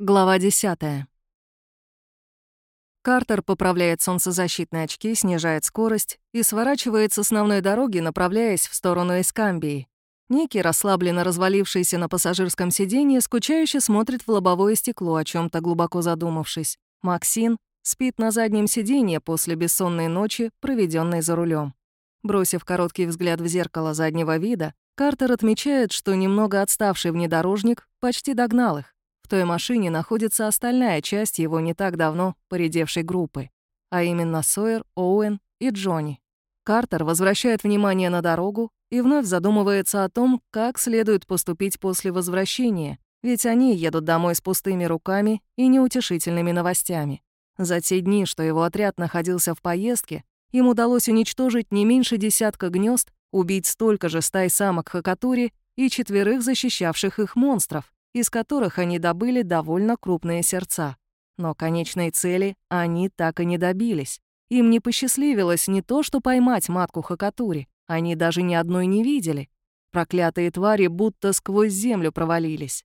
Глава 10. Картер поправляет солнцезащитные очки, снижает скорость и сворачивает с основной дороги, направляясь в сторону Эскамбии. Ники, расслабленно развалившийся на пассажирском сиденье, скучающе смотрит в лобовое стекло, о чем то глубоко задумавшись. Максин спит на заднем сиденье после бессонной ночи, проведенной за рулем. Бросив короткий взгляд в зеркало заднего вида, Картер отмечает, что немного отставший внедорожник почти догнал их. В той машине находится остальная часть его не так давно поредевшей группы, а именно Сойер, Оуэн и Джонни. Картер возвращает внимание на дорогу и вновь задумывается о том, как следует поступить после возвращения, ведь они едут домой с пустыми руками и неутешительными новостями. За те дни, что его отряд находился в поездке, им удалось уничтожить не меньше десятка гнезд, убить столько же стай самок Хакатури и четверых защищавших их монстров, из которых они добыли довольно крупные сердца. Но конечной цели они так и не добились. Им не посчастливилось не то, что поймать матку Хакатури, они даже ни одной не видели. Проклятые твари будто сквозь землю провалились.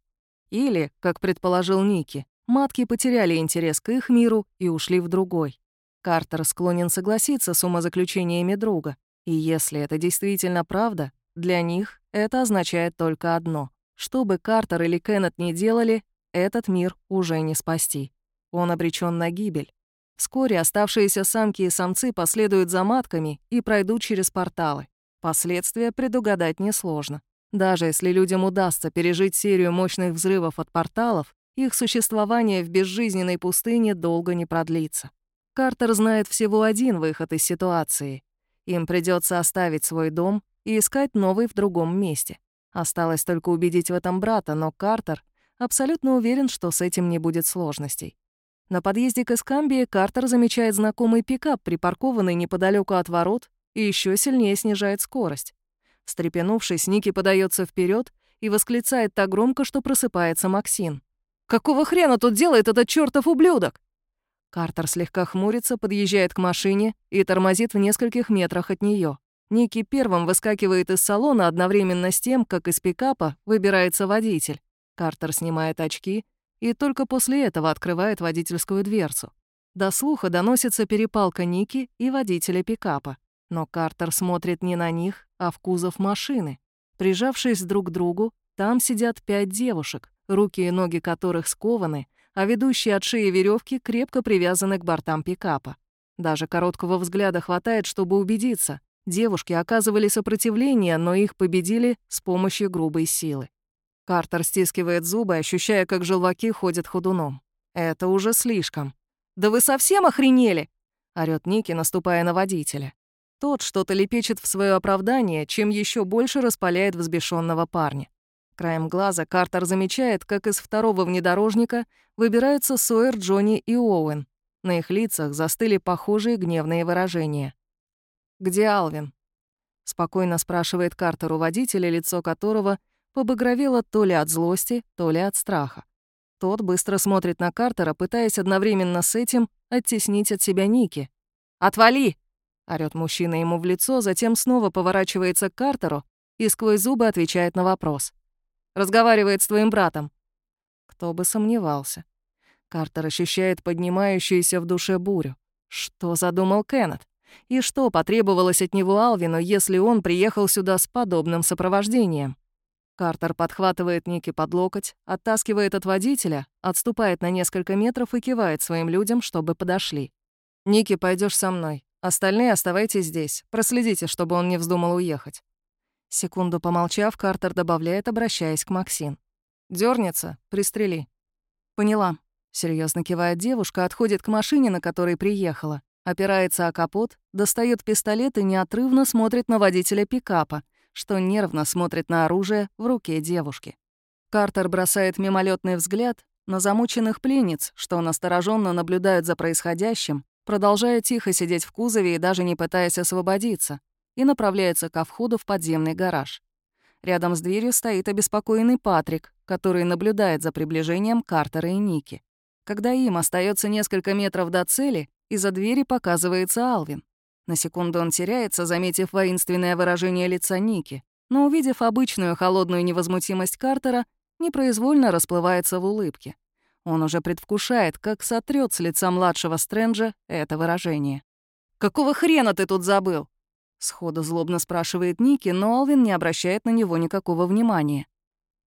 Или, как предположил Ники, матки потеряли интерес к их миру и ушли в другой. Картер склонен согласиться с умозаключениями друга. И если это действительно правда, для них это означает только одно. Что бы Картер или Кеннет ни делали, этот мир уже не спасти. Он обречен на гибель. Вскоре оставшиеся самки и самцы последуют за матками и пройдут через порталы. Последствия предугадать несложно. Даже если людям удастся пережить серию мощных взрывов от порталов, их существование в безжизненной пустыне долго не продлится. Картер знает всего один выход из ситуации. Им придется оставить свой дом и искать новый в другом месте. Осталось только убедить в этом брата, но Картер абсолютно уверен, что с этим не будет сложностей. На подъезде к Эскамбии Картер замечает знакомый пикап, припаркованный неподалеку от ворот, и еще сильнее снижает скорость. Встрепенувшись, Ники подается вперед и восклицает так громко, что просыпается Максин. «Какого хрена тут делает этот чертов ублюдок?» Картер слегка хмурится, подъезжает к машине и тормозит в нескольких метрах от нее. Ники первым выскакивает из салона одновременно с тем, как из пикапа выбирается водитель. Картер снимает очки и только после этого открывает водительскую дверцу. До слуха доносится перепалка Ники и водителя пикапа. Но Картер смотрит не на них, а в кузов машины. Прижавшись друг к другу, там сидят пять девушек, руки и ноги которых скованы, а ведущие от шеи веревки крепко привязаны к бортам пикапа. Даже короткого взгляда хватает, чтобы убедиться. Девушки оказывали сопротивление, но их победили с помощью грубой силы. Картер стискивает зубы, ощущая, как желваки ходят ходуном. Это уже слишком. «Да вы совсем охренели?» — орёт Ники, наступая на водителя. Тот что-то лепечет в свое оправдание, чем еще больше распаляет взбешенного парня. Краем глаза Картер замечает, как из второго внедорожника выбираются Сойер, Джонни и Оуэн. На их лицах застыли похожие гневные выражения. «Где Алвин?» — спокойно спрашивает Картер у водителя, лицо которого побагровело то ли от злости, то ли от страха. Тот быстро смотрит на Картера, пытаясь одновременно с этим оттеснить от себя Ники. «Отвали!» — орёт мужчина ему в лицо, затем снова поворачивается к Картеру и сквозь зубы отвечает на вопрос. «Разговаривает с твоим братом». Кто бы сомневался. Картер ощущает поднимающуюся в душе бурю. Что задумал Кеннет? И что потребовалось от него Алвину, если он приехал сюда с подобным сопровождением? Картер подхватывает Ники под локоть, оттаскивает от водителя, отступает на несколько метров и кивает своим людям, чтобы подошли. «Ники, пойдешь со мной. Остальные оставайтесь здесь. Проследите, чтобы он не вздумал уехать». Секунду помолчав, Картер добавляет, обращаясь к Максин. Дёрнется, пристрели». «Поняла». Серьезно кивает девушка, отходит к машине, на которой приехала. Опирается о капот, достает пистолет и неотрывно смотрит на водителя пикапа, что нервно смотрит на оружие в руке девушки. Картер бросает мимолетный взгляд на замученных пленниц, что настороженно наблюдают за происходящим, продолжая тихо сидеть в кузове и даже не пытаясь освободиться, и направляется ко входу в подземный гараж. Рядом с дверью стоит обеспокоенный Патрик, который наблюдает за приближением Картера и Ники. Когда им остается несколько метров до цели, из-за двери показывается Алвин. На секунду он теряется, заметив воинственное выражение лица Ники, но, увидев обычную холодную невозмутимость Картера, непроизвольно расплывается в улыбке. Он уже предвкушает, как сотрет с лица младшего Стрэнджа это выражение. «Какого хрена ты тут забыл?» Сходу злобно спрашивает Ники, но Алвин не обращает на него никакого внимания.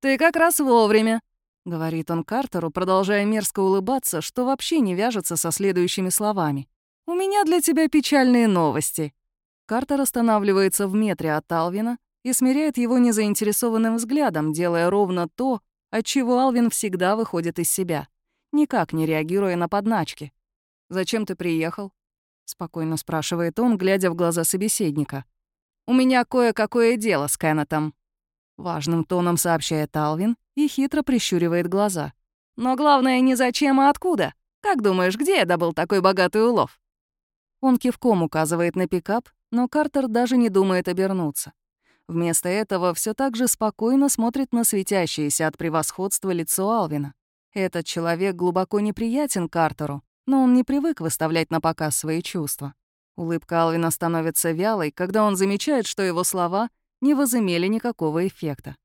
«Ты как раз вовремя», — говорит он Картеру, продолжая мерзко улыбаться, что вообще не вяжется со следующими словами. «У меня для тебя печальные новости». Картер останавливается в метре от Алвина и смиряет его незаинтересованным взглядом, делая ровно то, отчего Алвин всегда выходит из себя, никак не реагируя на подначки. «Зачем ты приехал?» — спокойно спрашивает он, глядя в глаза собеседника. «У меня кое-какое дело с Кеннетом», — важным тоном сообщает Алвин и хитро прищуривает глаза. «Но главное не зачем, а откуда. Как думаешь, где я добыл такой богатый улов?» Он кивком указывает на пикап, но Картер даже не думает обернуться. Вместо этого все так же спокойно смотрит на светящееся от превосходства лицо Алвина. Этот человек глубоко неприятен Картеру, но он не привык выставлять на показ свои чувства. Улыбка Алвина становится вялой, когда он замечает, что его слова не возымели никакого эффекта.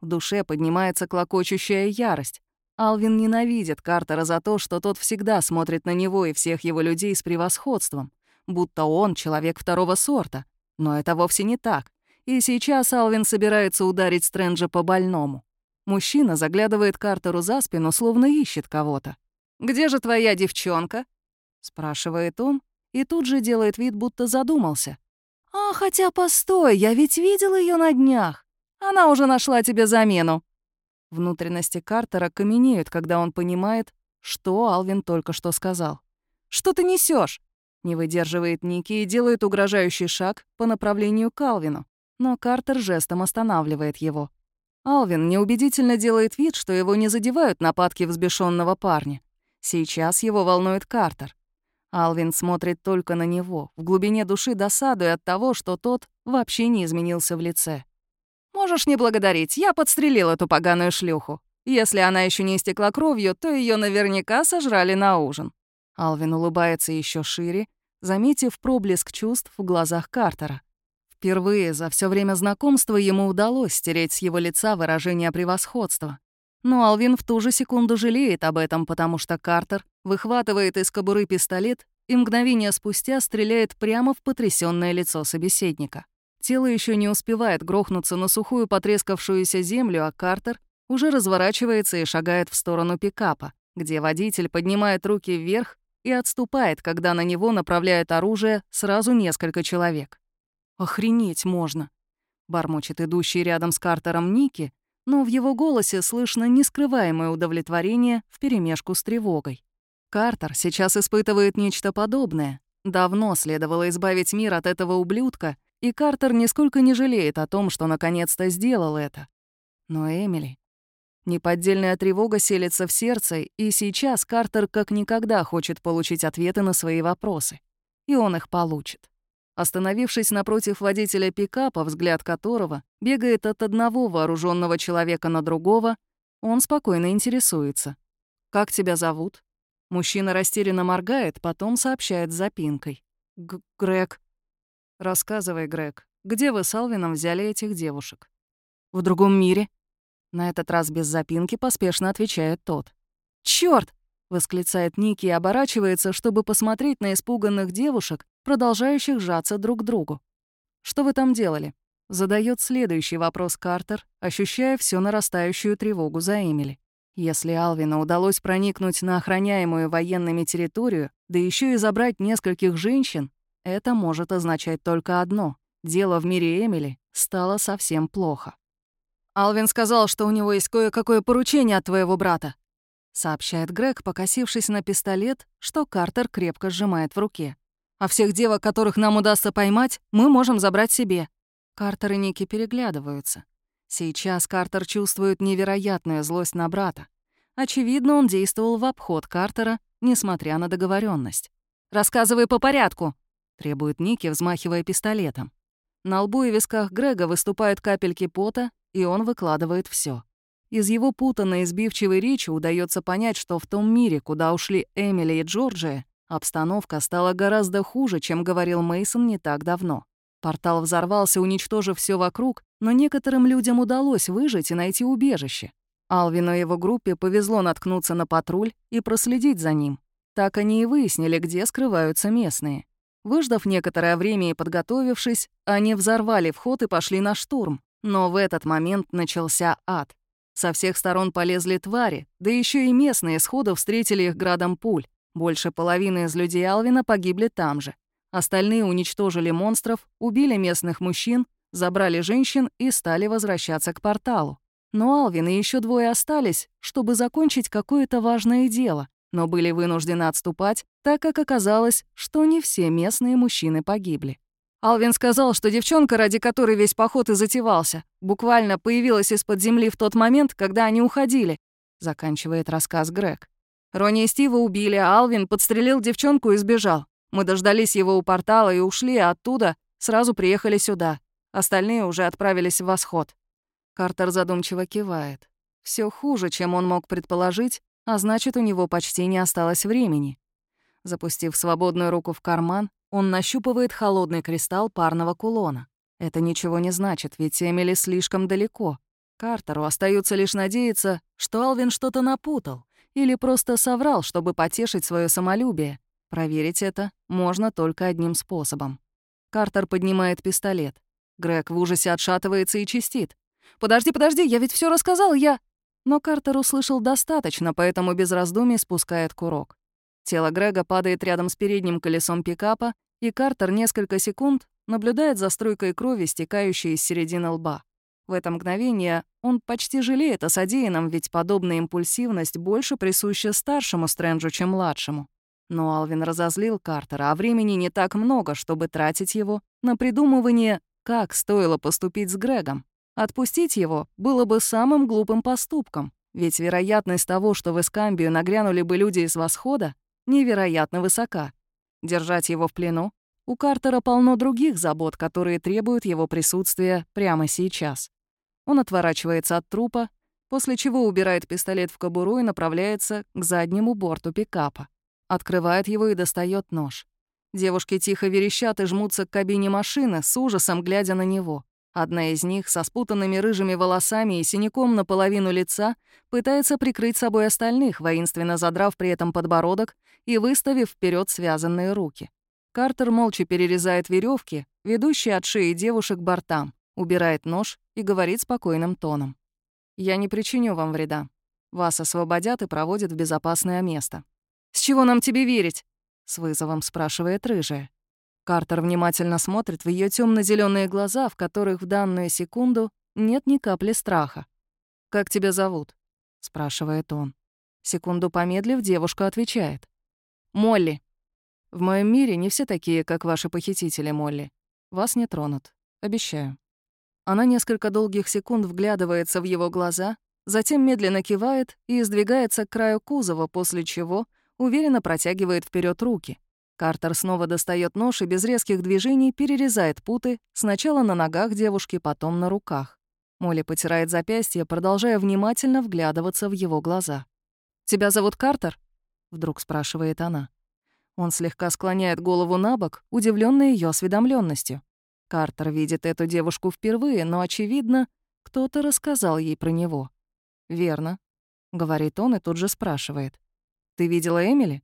В душе поднимается клокочущая ярость. Алвин ненавидит Картера за то, что тот всегда смотрит на него и всех его людей с превосходством, будто он человек второго сорта. Но это вовсе не так. И сейчас Алвин собирается ударить Стрэнджа по больному. Мужчина заглядывает Картеру за спину, словно ищет кого-то. «Где же твоя девчонка?» — спрашивает он, и тут же делает вид, будто задумался. «А, хотя постой, я ведь видел ее на днях. Она уже нашла тебе замену». Внутренности Картера каменеют, когда он понимает, что Алвин только что сказал. «Что ты несешь? Не выдерживает Ники и делает угрожающий шаг по направлению к Алвину но Картер жестом останавливает его. Алвин неубедительно делает вид, что его не задевают нападки взбешенного парня. Сейчас его волнует Картер. Алвин смотрит только на него, в глубине души досадуя от того, что тот вообще не изменился в лице. «Можешь не благодарить, я подстрелил эту поганую шлюху. Если она еще не истекла кровью, то ее наверняка сожрали на ужин». Алвин улыбается еще шире, заметив проблеск чувств в глазах Картера. Впервые за все время знакомства ему удалось стереть с его лица выражение превосходства. Но Алвин в ту же секунду жалеет об этом, потому что Картер выхватывает из кобуры пистолет и мгновение спустя стреляет прямо в потрясённое лицо собеседника. Тело еще не успевает грохнуться на сухую потрескавшуюся землю, а Картер уже разворачивается и шагает в сторону пикапа, где водитель поднимает руки вверх и отступает, когда на него направляют оружие сразу несколько человек. «Охренеть можно!» — бормочет идущий рядом с Картером Ники, но в его голосе слышно нескрываемое удовлетворение вперемешку с тревогой. Картер сейчас испытывает нечто подобное. Давно следовало избавить мир от этого ублюдка, и Картер нисколько не жалеет о том, что наконец-то сделал это. Но Эмили... Неподдельная тревога селится в сердце, и сейчас Картер как никогда хочет получить ответы на свои вопросы. И он их получит. Остановившись напротив водителя пикапа, взгляд которого бегает от одного вооруженного человека на другого, он спокойно интересуется. «Как тебя зовут?» Мужчина растерянно моргает, потом сообщает с запинкой. Г «Грег». «Рассказывай, Грег, где вы с Алвином взяли этих девушек?» «В другом мире». На этот раз без запинки поспешно отвечает тот. «Чёрт!» — восклицает Ники и оборачивается, чтобы посмотреть на испуганных девушек, продолжающих сжаться друг к другу. «Что вы там делали?» — задает следующий вопрос Картер, ощущая всю нарастающую тревогу за Эмили. Если Алвину удалось проникнуть на охраняемую военными территорию, да еще и забрать нескольких женщин, это может означать только одно — дело в мире Эмили стало совсем плохо. «Алвин сказал, что у него есть кое-какое поручение от твоего брата», — сообщает Грег, покосившись на пистолет, что Картер крепко сжимает в руке. А всех девок, которых нам удастся поймать, мы можем забрать себе». Картер и Ники переглядываются. Сейчас Картер чувствует невероятную злость на брата. Очевидно, он действовал в обход Картера, несмотря на договоренность. «Рассказывай по порядку», — требует Ники, взмахивая пистолетом. На лбу и висках Грега выступают капельки пота, и он выкладывает все. Из его путанной избивчивой речи удается понять, что в том мире, куда ушли Эмили и Джорджия, Обстановка стала гораздо хуже, чем говорил Мейсон не так давно. Портал взорвался, уничтожив все вокруг, но некоторым людям удалось выжить и найти убежище. Алвину и его группе повезло наткнуться на патруль и проследить за ним. Так они и выяснили, где скрываются местные. Выждав некоторое время и подготовившись, они взорвали вход и пошли на штурм. Но в этот момент начался ад. Со всех сторон полезли твари, да еще и местные сходу встретили их градом пуль. Больше половины из людей Алвина погибли там же. Остальные уничтожили монстров, убили местных мужчин, забрали женщин и стали возвращаться к порталу. Но Алвин и еще двое остались, чтобы закончить какое-то важное дело, но были вынуждены отступать, так как оказалось, что не все местные мужчины погибли. Алвин сказал, что девчонка, ради которой весь поход и затевался, буквально появилась из-под земли в тот момент, когда они уходили, заканчивает рассказ Грег. Ронни и Стива убили, а Алвин подстрелил девчонку и сбежал. Мы дождались его у портала и ушли, а оттуда сразу приехали сюда. Остальные уже отправились в восход. Картер задумчиво кивает. Все хуже, чем он мог предположить, а значит, у него почти не осталось времени. Запустив свободную руку в карман, он нащупывает холодный кристалл парного кулона. Это ничего не значит, ведь Эмили слишком далеко. Картеру остается лишь надеяться, что Алвин что-то напутал или просто соврал, чтобы потешить свое самолюбие. Проверить это можно только одним способом. Картер поднимает пистолет. Грег в ужасе отшатывается и чистит. «Подожди, подожди, я ведь все рассказал, я...» Но Картер услышал достаточно, поэтому без раздумий спускает курок. Тело Грега падает рядом с передним колесом пикапа, и Картер несколько секунд наблюдает за струйкой крови, стекающей из середины лба. В это мгновение он почти жалеет о содеянном, ведь подобная импульсивность больше присуща старшему Стрэнджу, чем младшему. Но Алвин разозлил Картера, а времени не так много, чтобы тратить его на придумывание, как стоило поступить с Грегом. Отпустить его было бы самым глупым поступком, ведь вероятность того, что в Эскамбию нагрянули бы люди из Восхода, невероятно высока. Держать его в плену? У Картера полно других забот, которые требуют его присутствия прямо сейчас. Он отворачивается от трупа, после чего убирает пистолет в кобуру и направляется к заднему борту пикапа. Открывает его и достает нож. Девушки тихо верещат и жмутся к кабине машины, с ужасом глядя на него. Одна из них со спутанными рыжими волосами и синяком наполовину лица пытается прикрыть собой остальных, воинственно задрав при этом подбородок и выставив вперед связанные руки. Картер молча перерезает веревки, ведущие от шеи девушек бортам, убирает нож и говорит спокойным тоном. «Я не причиню вам вреда. Вас освободят и проводят в безопасное место». «С чего нам тебе верить?» — с вызовом спрашивает рыжая. Картер внимательно смотрит в ее темно зеленые глаза, в которых в данную секунду нет ни капли страха. «Как тебя зовут?» — спрашивает он. Секунду помедлив, девушка отвечает. «Молли. В моем мире не все такие, как ваши похитители, Молли. Вас не тронут. Обещаю». Она несколько долгих секунд вглядывается в его глаза, затем медленно кивает и сдвигается к краю кузова, после чего уверенно протягивает вперед руки — Картер снова достает нож и без резких движений перерезает путы сначала на ногах девушки, потом на руках. Молли потирает запястье, продолжая внимательно вглядываться в его глаза. «Тебя зовут Картер?» — вдруг спрашивает она. Он слегка склоняет голову на бок, удивленный ее осведомленностью. Картер видит эту девушку впервые, но, очевидно, кто-то рассказал ей про него. «Верно», — говорит он и тут же спрашивает. «Ты видела Эмили?»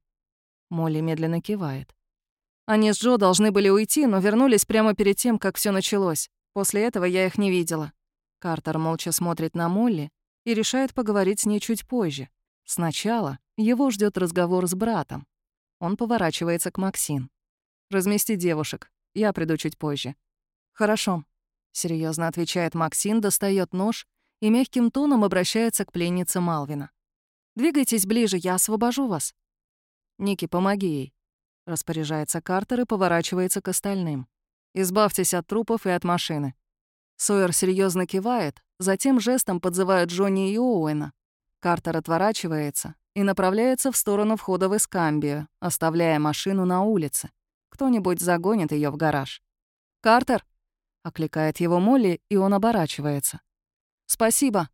Молли медленно кивает. Они с Джо должны были уйти, но вернулись прямо перед тем, как все началось. После этого я их не видела. Картер молча смотрит на Молли и решает поговорить с ней чуть позже. Сначала его ждет разговор с братом. Он поворачивается к Максин. «Размести девушек. Я приду чуть позже». «Хорошо», — серьезно отвечает Максин, достает нож и мягким тоном обращается к пленнице Малвина. «Двигайтесь ближе, я освобожу вас». «Ники, помоги ей», — распоряжается Картер и поворачивается к остальным. «Избавьтесь от трупов и от машины». Сойер серьезно кивает, затем жестом подзывает Джонни и Оуэна. Картер отворачивается и направляется в сторону входа в Искамбию, оставляя машину на улице. Кто-нибудь загонит ее в гараж. «Картер!» — окликает его Молли, и он оборачивается. «Спасибо!»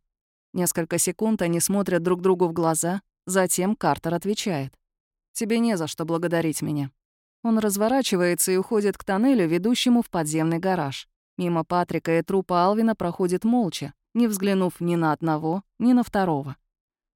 Несколько секунд они смотрят друг другу в глаза, затем Картер отвечает. Тебе не за что благодарить меня». Он разворачивается и уходит к тоннелю, ведущему в подземный гараж. Мимо Патрика и трупа Алвина проходит молча, не взглянув ни на одного, ни на второго.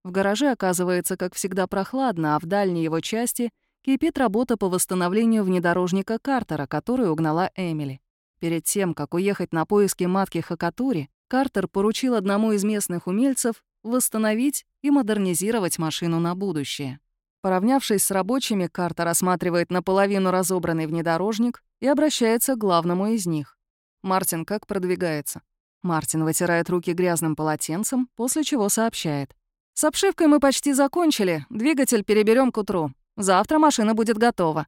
В гараже оказывается, как всегда, прохладно, а в дальней его части кипит работа по восстановлению внедорожника Картера, который угнала Эмили. Перед тем, как уехать на поиски матки Хакатури, Картер поручил одному из местных умельцев восстановить и модернизировать машину на будущее. Поравнявшись с рабочими, Картер рассматривает наполовину разобранный внедорожник и обращается к главному из них. «Мартин, как продвигается?» Мартин вытирает руки грязным полотенцем, после чего сообщает. «С обшивкой мы почти закончили, двигатель переберем к утру. Завтра машина будет готова».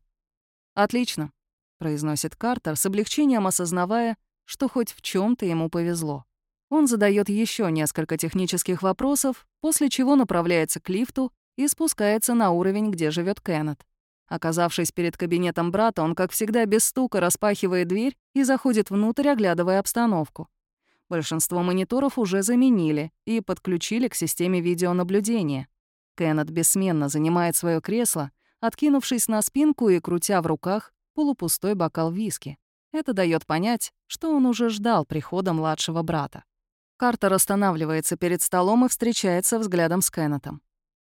«Отлично», — произносит Картер, с облегчением осознавая, что хоть в чем то ему повезло. Он задает еще несколько технических вопросов, после чего направляется к лифту и спускается на уровень, где живет Кеннет. Оказавшись перед кабинетом брата, он, как всегда, без стука распахивает дверь и заходит внутрь, оглядывая обстановку. Большинство мониторов уже заменили и подключили к системе видеонаблюдения. Кеннет бессменно занимает свое кресло, откинувшись на спинку и крутя в руках полупустой бокал виски. Это дает понять, что он уже ждал прихода младшего брата. Картер останавливается перед столом и встречается взглядом с Кеннетом.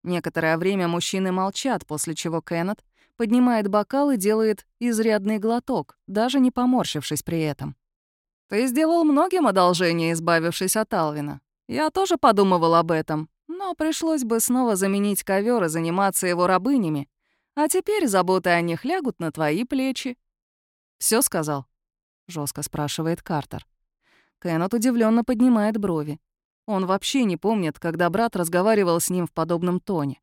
Некоторое время мужчины молчат, после чего Кеннет поднимает бокал и делает изрядный глоток, даже не поморщившись при этом. «Ты сделал многим одолжение, избавившись от Алвина. Я тоже подумывал об этом, но пришлось бы снова заменить ковер и заниматься его рабынями. А теперь заботы о них лягут на твои плечи». Все сказал?» — жестко спрашивает Картер. Кеннет удивленно поднимает брови. Он вообще не помнит, когда брат разговаривал с ним в подобном тоне.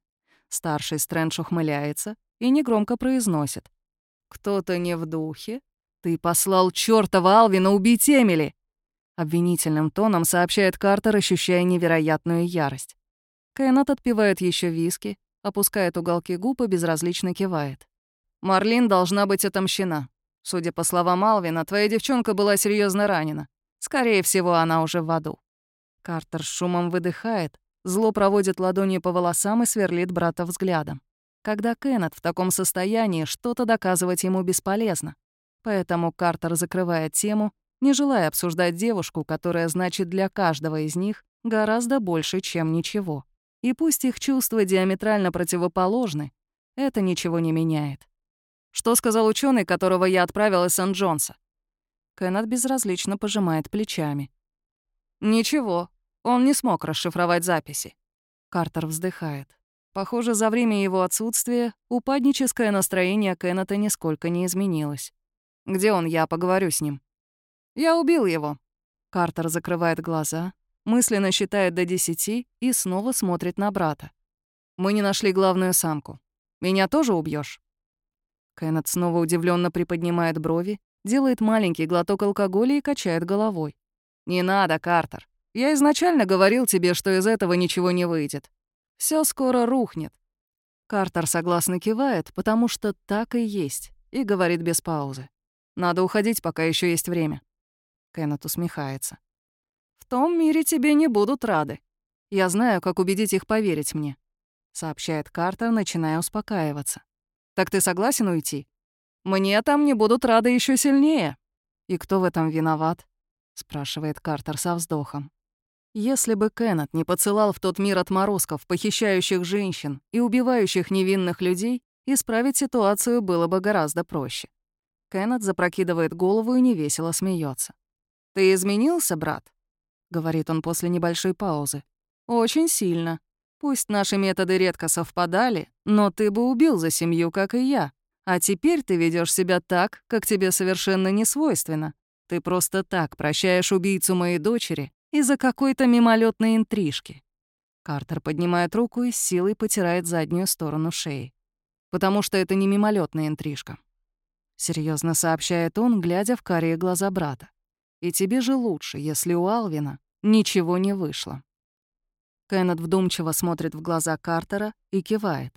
Старший Стрэндж ухмыляется и негромко произносит. «Кто-то не в духе?» «Ты послал чёртова Алвина убить Эмили!» Обвинительным тоном сообщает Картер, ощущая невероятную ярость. Кеннет отпивает еще виски, опускает уголки губ и безразлично кивает. «Марлин должна быть отомщена. Судя по словам Алвина, твоя девчонка была серьезно ранена. Скорее всего, она уже в аду». Картер с шумом выдыхает, зло проводит ладонью по волосам и сверлит брата взглядом. Когда Кеннет в таком состоянии, что-то доказывать ему бесполезно. Поэтому Картер закрывает тему, не желая обсуждать девушку, которая значит для каждого из них гораздо больше, чем ничего. И пусть их чувства диаметрально противоположны, это ничего не меняет. Что сказал ученый, которого я отправил из Сент-Джонса? Кеннет безразлично пожимает плечами. Ничего, он не смог расшифровать записи. Картер вздыхает. Похоже, за время его отсутствия упадническое настроение Кеннета нисколько не изменилось. Где он? Я поговорю с ним. Я убил его. Картер закрывает глаза, мысленно считает до десяти и снова смотрит на брата. Мы не нашли главную самку. Меня тоже убьешь? Кеннет снова удивленно приподнимает брови, делает маленький глоток алкоголя и качает головой. «Не надо, Картер. Я изначально говорил тебе, что из этого ничего не выйдет. Все скоро рухнет». Картер согласно кивает, потому что так и есть, и говорит без паузы. Надо уходить, пока еще есть время. Кеннет усмехается. Том мире тебе не будут рады. Я знаю, как убедить их поверить мне, сообщает Картер, начиная успокаиваться. Так ты согласен уйти? Мне там не будут рады еще сильнее. И кто в этом виноват? спрашивает Картер со вздохом. Если бы Кеннет не поцелал в тот мир отморозков, похищающих женщин и убивающих невинных людей, исправить ситуацию было бы гораздо проще. Кеннет запрокидывает голову и невесело смеется. «Ты изменился, брат?» — говорит он после небольшой паузы. «Очень сильно. Пусть наши методы редко совпадали, но ты бы убил за семью, как и я. А теперь ты ведешь себя так, как тебе совершенно не свойственно. Ты просто так прощаешь убийцу моей дочери из-за какой-то мимолетной интрижки». Картер поднимает руку и с силой потирает заднюю сторону шеи. «Потому что это не мимолетная интрижка серьезно сообщает он, глядя в карие глаза брата. И тебе же лучше, если у Алвина ничего не вышло. Кеннет вдумчиво смотрит в глаза Картера и кивает.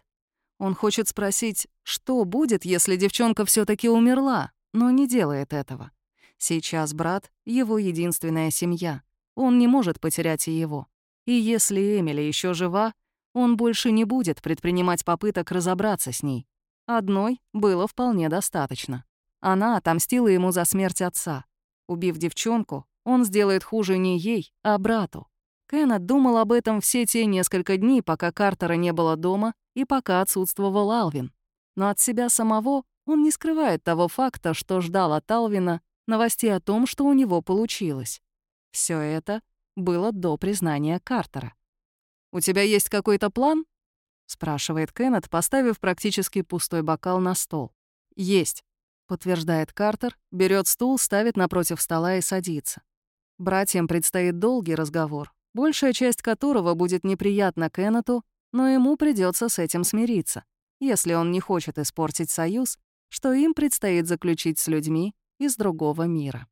Он хочет спросить, что будет, если девчонка все таки умерла, но не делает этого. Сейчас брат — его единственная семья. Он не может потерять и его. И если Эмили еще жива, он больше не будет предпринимать попыток разобраться с ней. Одной было вполне достаточно. Она отомстила ему за смерть отца. Убив девчонку, он сделает хуже не ей, а брату. Кеннет думал об этом все те несколько дней, пока Картера не было дома и пока отсутствовал Алвин. Но от себя самого он не скрывает того факта, что ждал от Алвина новостей о том, что у него получилось. Все это было до признания Картера. «У тебя есть какой-то план?» — спрашивает Кеннет, поставив практически пустой бокал на стол. «Есть», — подтверждает Картер, берет стул, ставит напротив стола и садится. Братьям предстоит долгий разговор, большая часть которого будет неприятна Кеннету, но ему придется с этим смириться, если он не хочет испортить союз, что им предстоит заключить с людьми из другого мира.